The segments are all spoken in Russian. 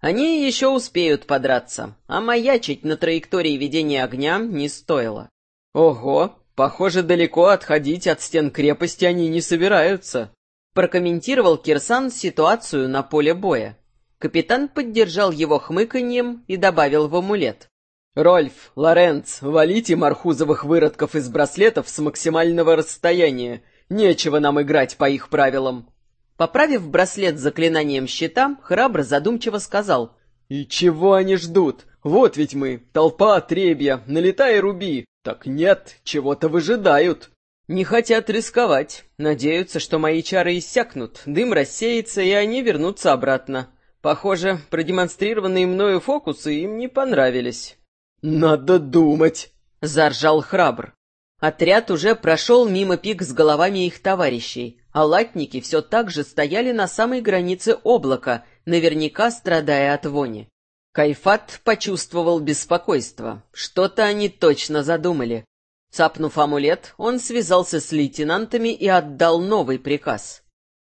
Они еще успеют подраться, а маячить на траектории ведения огня не стоило. Ого, похоже, далеко отходить от стен крепости они не собираются. Прокомментировал Кирсан ситуацию на поле боя. Капитан поддержал его хмыканьем и добавил в амулет. «Рольф, Лоренц, валите мархузовых выродков из браслетов с максимального расстояния. Нечего нам играть по их правилам». Поправив браслет заклинанием щита, храбро задумчиво сказал. «И чего они ждут? Вот ведь мы, толпа отребья, налетай руби. Так нет, чего-то выжидают». Не хотят рисковать. Надеются, что мои чары иссякнут, дым рассеется, и они вернутся обратно. Похоже, продемонстрированные мною фокусы им не понравились. «Надо думать!» — заржал храбр. Отряд уже прошел мимо пик с головами их товарищей, а латники все так же стояли на самой границе облака, наверняка страдая от вони. Кайфат почувствовал беспокойство. Что-то они точно задумали. Цапнув амулет, он связался с лейтенантами и отдал новый приказ.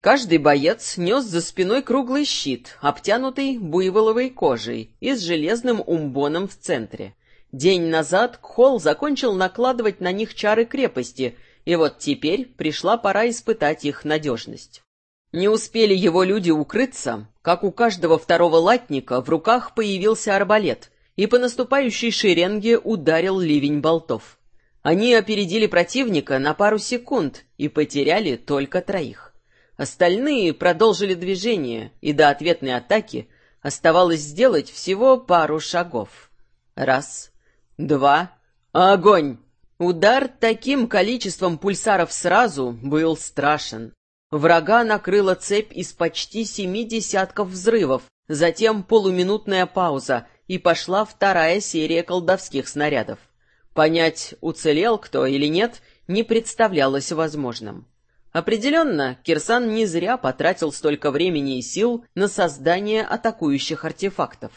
Каждый боец нес за спиной круглый щит, обтянутый буйволовой кожей и с железным умбоном в центре. День назад Кхол закончил накладывать на них чары крепости, и вот теперь пришла пора испытать их надежность. Не успели его люди укрыться, как у каждого второго латника в руках появился арбалет, и по наступающей шеренге ударил ливень болтов. Они опередили противника на пару секунд и потеряли только троих. Остальные продолжили движение, и до ответной атаки оставалось сделать всего пару шагов. Раз, два, огонь! Удар таким количеством пульсаров сразу был страшен. Врага накрыла цепь из почти семи десятков взрывов, затем полуминутная пауза, и пошла вторая серия колдовских снарядов. Понять, уцелел кто или нет, не представлялось возможным. Определенно, Кирсан не зря потратил столько времени и сил на создание атакующих артефактов.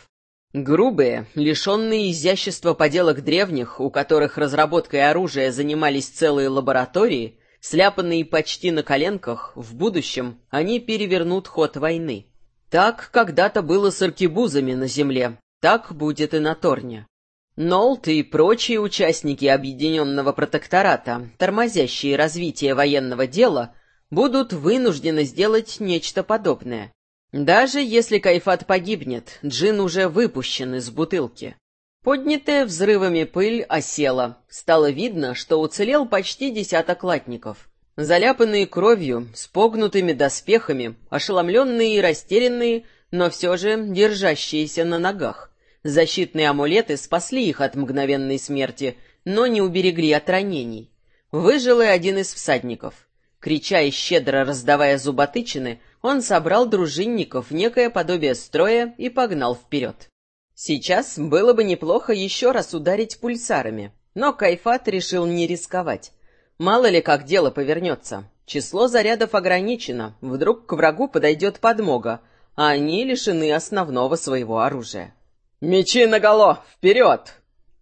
Грубые, лишенные изящества поделок древних, у которых разработкой оружия занимались целые лаборатории, сляпанные почти на коленках, в будущем они перевернут ход войны. Так когда-то было с аркебузами на земле, так будет и на Торне. Нолт и прочие участники Объединенного протектората, тормозящие развитие военного дела, будут вынуждены сделать нечто подобное. Даже если Кайфат погибнет, Джин уже выпущен из бутылки. Поднятая взрывами пыль осела. Стало видно, что уцелел почти десяток латников. Заляпанные кровью, с погнутыми доспехами, ошеломленные и растерянные, но все же держащиеся на ногах. Защитные амулеты спасли их от мгновенной смерти, но не уберегли от ранений. Выжил и один из всадников. Крича и щедро раздавая зуботычины, он собрал дружинников в некое подобие строя и погнал вперед. Сейчас было бы неплохо еще раз ударить пульсарами, но Кайфат решил не рисковать. Мало ли как дело повернется. Число зарядов ограничено, вдруг к врагу подойдет подмога, а они лишены основного своего оружия. «Мечи наголо! Вперед!»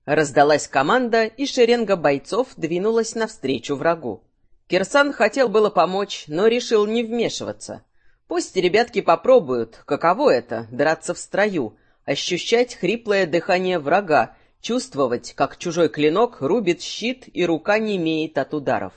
Раздалась команда, и шеренга бойцов двинулась навстречу врагу. Кирсан хотел было помочь, но решил не вмешиваться. Пусть ребятки попробуют, каково это — драться в строю, ощущать хриплое дыхание врага, чувствовать, как чужой клинок рубит щит и рука не имеет от ударов.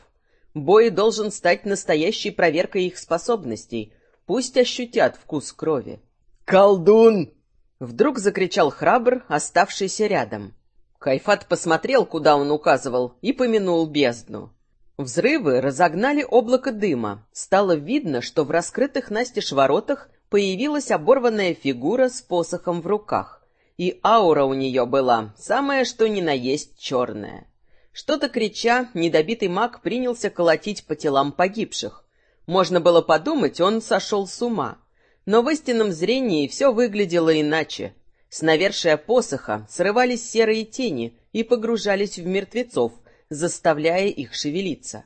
Бой должен стать настоящей проверкой их способностей. Пусть ощутят вкус крови. «Колдун!» Вдруг закричал храбр, оставшийся рядом. Кайфат посмотрел, куда он указывал, и помянул бездну. Взрывы разогнали облако дыма. Стало видно, что в раскрытых настежь воротах появилась оборванная фигура с посохом в руках. И аура у нее была, самая что ни на есть черная. Что-то крича, недобитый маг принялся колотить по телам погибших. Можно было подумать, он сошел с ума. Но в истинном зрении все выглядело иначе. С навершия посоха срывались серые тени и погружались в мертвецов, заставляя их шевелиться.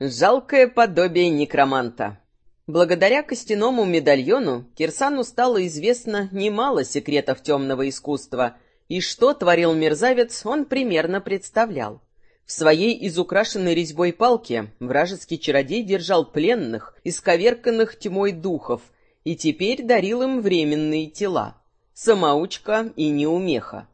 Жалкое подобие некроманта. Благодаря костяному медальону Кирсану стало известно немало секретов темного искусства, и что творил мерзавец, он примерно представлял. В своей изукрашенной резьбой палке вражеский чародей держал пленных, исковерканных тьмой духов — и теперь дарил им временные тела. самоучка и неумеха.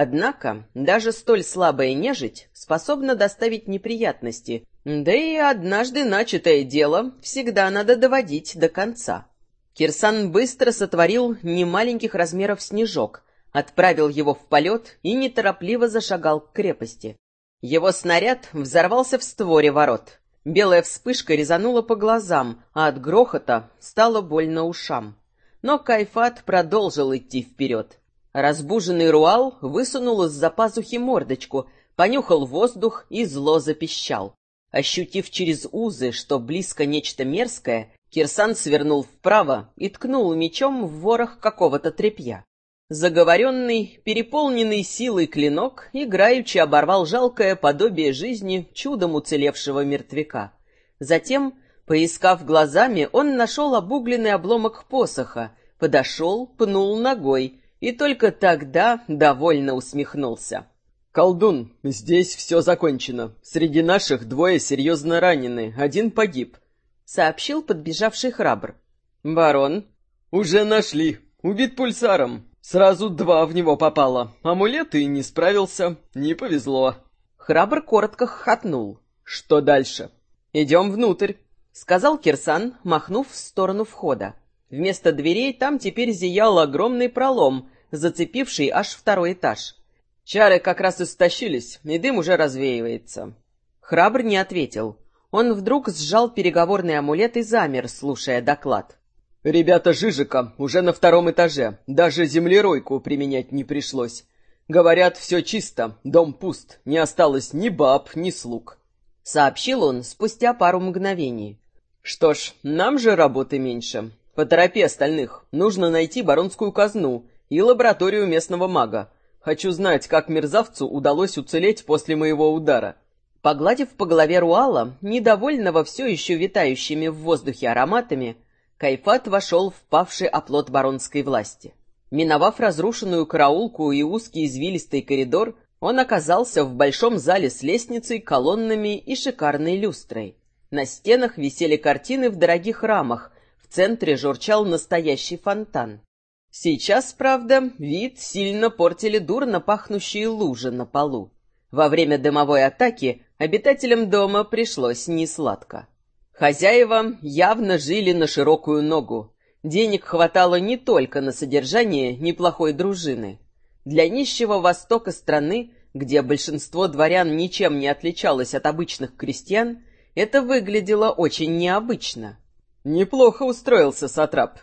Однако даже столь слабая нежить способна доставить неприятности, да и однажды начатое дело всегда надо доводить до конца. Кирсан быстро сотворил немаленьких размеров снежок, отправил его в полет и неторопливо зашагал к крепости. Его снаряд взорвался в створе ворот. Белая вспышка резанула по глазам, а от грохота стало больно ушам. Но Кайфат продолжил идти вперед. Разбуженный Руал высунул из-за пазухи мордочку, понюхал воздух и зло запищал. Ощутив через узы, что близко нечто мерзкое, Кирсан свернул вправо и ткнул мечом в ворох какого-то тряпья. Заговоренный, переполненный силой клинок играючи оборвал жалкое подобие жизни чудом уцелевшего мертвяка. Затем, поискав глазами, он нашел обугленный обломок посоха, подошел, пнул ногой и только тогда довольно усмехнулся. «Колдун, здесь все закончено. Среди наших двое серьезно ранены, один погиб», — сообщил подбежавший храбр. «Барон?» «Уже нашли. Убит пульсаром. Сразу два в него попало. Амулет и не справился. Не повезло. Храбр коротко хохотнул. Что дальше? Идем внутрь, сказал Кирсан, махнув в сторону входа. Вместо дверей там теперь зиял огромный пролом, зацепивший аж второй этаж. Чары как раз истощились, и дым уже развеивается. Храбр не ответил. Он вдруг сжал переговорный амулет и замер, слушая доклад. Ребята Жижика уже на втором этаже, даже землеройку применять не пришлось. Говорят, все чисто, дом пуст, не осталось ни баб, ни слуг. Сообщил он спустя пару мгновений. Что ж, нам же работы меньше. Поторопи остальных, нужно найти баронскую казну и лабораторию местного мага. Хочу знать, как мерзавцу удалось уцелеть после моего удара. Погладив по голове Руала, недовольного все еще витающими в воздухе ароматами, Кайфат вошел в павший оплот баронской власти. Миновав разрушенную караулку и узкий извилистый коридор, он оказался в большом зале с лестницей, колоннами и шикарной люстрой. На стенах висели картины в дорогих рамах, в центре журчал настоящий фонтан. Сейчас, правда, вид сильно портили дурно пахнущие лужи на полу. Во время дымовой атаки обитателям дома пришлось несладко. Хозяева явно жили на широкую ногу. Денег хватало не только на содержание неплохой дружины. Для нищего востока страны, где большинство дворян ничем не отличалось от обычных крестьян, это выглядело очень необычно. Неплохо устроился Сатрап.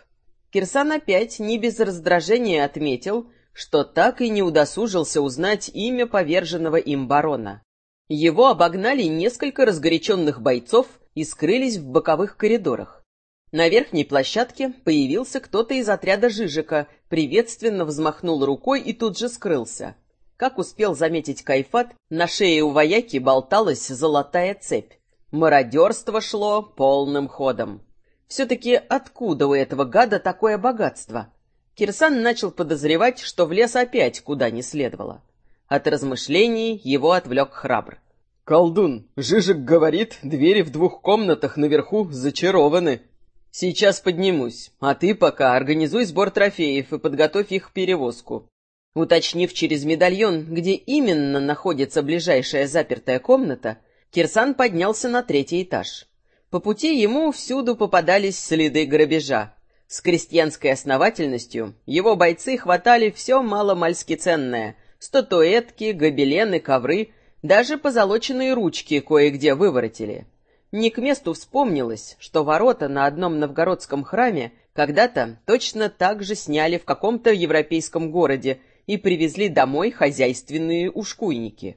Кирсан опять не без раздражения отметил, что так и не удосужился узнать имя поверженного им барона. Его обогнали несколько разгоряченных бойцов и скрылись в боковых коридорах. На верхней площадке появился кто-то из отряда Жижика, приветственно взмахнул рукой и тут же скрылся. Как успел заметить Кайфат, на шее у вояки болталась золотая цепь. Мародерство шло полным ходом. Все-таки откуда у этого гада такое богатство? Кирсан начал подозревать, что влез опять куда не следовало. От размышлений его отвлек храбр. «Колдун, Жижик говорит, двери в двух комнатах наверху зачарованы». «Сейчас поднимусь, а ты пока организуй сбор трофеев и подготовь их к перевозку». Уточнив через медальон, где именно находится ближайшая запертая комната, Кирсан поднялся на третий этаж. По пути ему всюду попадались следы грабежа. С крестьянской основательностью его бойцы хватали все маломальски ценное — статуэтки, гобелены, ковры — даже позолоченные ручки кое-где выворотили. Не к месту вспомнилось, что ворота на одном новгородском храме когда-то точно так же сняли в каком-то европейском городе и привезли домой хозяйственные ушкуйники.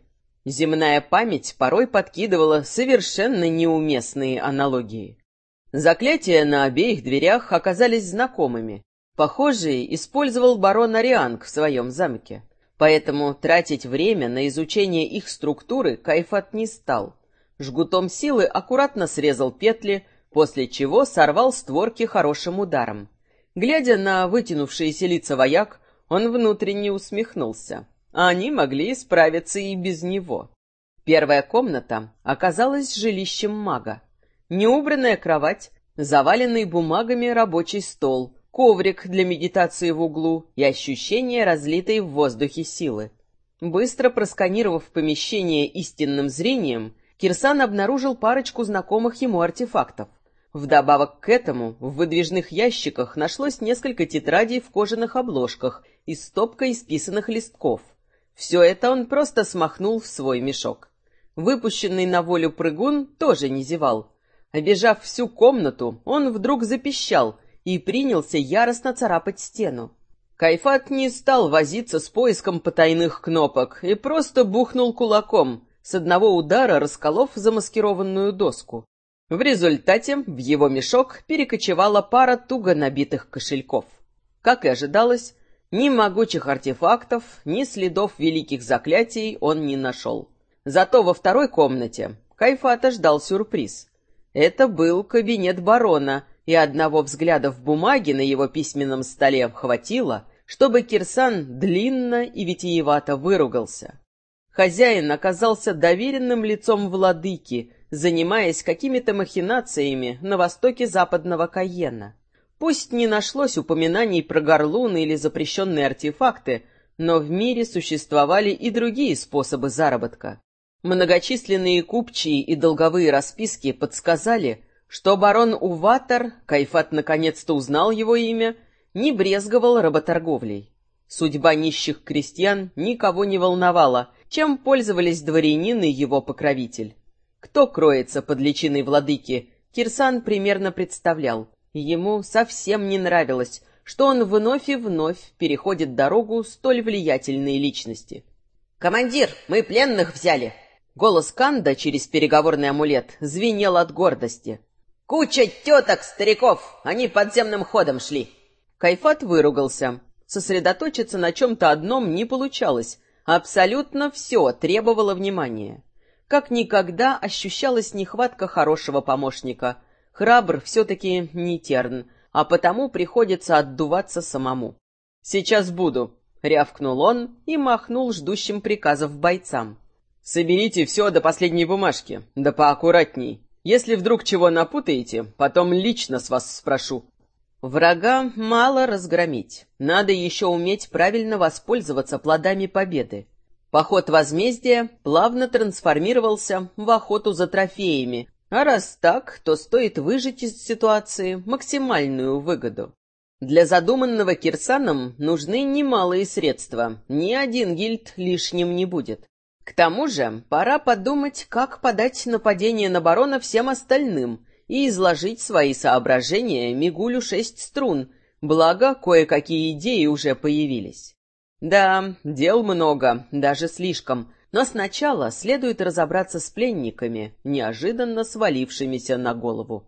Земная память порой подкидывала совершенно неуместные аналогии. Заклятия на обеих дверях оказались знакомыми. Похожие использовал барон Арианг в своем замке. Поэтому тратить время на изучение их структуры Кайфат не стал. Жгутом силы аккуратно срезал петли, после чего сорвал створки хорошим ударом. Глядя на вытянувшиеся лица вояк, он внутренне усмехнулся. Они могли справиться и без него. Первая комната оказалась жилищем мага. Неубранная кровать, заваленный бумагами рабочий стол, коврик для медитации в углу и ощущение разлитой в воздухе силы. Быстро просканировав помещение истинным зрением, Кирсан обнаружил парочку знакомых ему артефактов. Вдобавок к этому в выдвижных ящиках нашлось несколько тетрадей в кожаных обложках и стопка исписанных листков. Все это он просто смахнул в свой мешок. Выпущенный на волю прыгун тоже не зевал. Обежав всю комнату, он вдруг запищал и принялся яростно царапать стену. Кайфат не стал возиться с поиском потайных кнопок и просто бухнул кулаком, с одного удара расколов замаскированную доску. В результате в его мешок перекочевала пара туго набитых кошельков. Как и ожидалось, ни могучих артефактов, ни следов великих заклятий он не нашел. Зато во второй комнате Кайфата ждал сюрприз. Это был кабинет барона, и одного взгляда в бумаге на его письменном столе хватило, чтобы Кирсан длинно и витиевато выругался. Хозяин оказался доверенным лицом владыки, занимаясь какими-то махинациями на востоке западного Каена. Пусть не нашлось упоминаний про горлуны или запрещенные артефакты, но в мире существовали и другие способы заработка. Многочисленные купчие и долговые расписки подсказали, что барон Уватор, Кайфат наконец-то узнал его имя, не брезговал работорговлей. Судьба нищих крестьян никого не волновала, чем пользовались дворянин и его покровитель. Кто кроется под личиной владыки, Кирсан примерно представлял. Ему совсем не нравилось, что он вновь и вновь переходит дорогу столь влиятельной личности. «Командир, мы пленных взяли!» Голос Канда через переговорный амулет звенел от гордости. «Куча теток, стариков! Они подземным ходом шли!» Кайфат выругался. Сосредоточиться на чем-то одном не получалось. Абсолютно все требовало внимания. Как никогда ощущалась нехватка хорошего помощника. Храбр все-таки не терн, а потому приходится отдуваться самому. «Сейчас буду», — рявкнул он и махнул ждущим приказов бойцам. «Соберите все до последней бумажки, да поаккуратней. Если вдруг чего напутаете, потом лично с вас спрошу». Врага мало разгромить. Надо еще уметь правильно воспользоваться плодами победы. Поход возмездия плавно трансформировался в охоту за трофеями, а раз так, то стоит выжить из ситуации максимальную выгоду. Для задуманного Кирсаном нужны немалые средства, ни один гильд лишним не будет. К тому же пора подумать, как подать нападение на барона всем остальным и изложить свои соображения Мигулю шесть струн, благо кое-какие идеи уже появились. Да, дел много, даже слишком, но сначала следует разобраться с пленниками, неожиданно свалившимися на голову.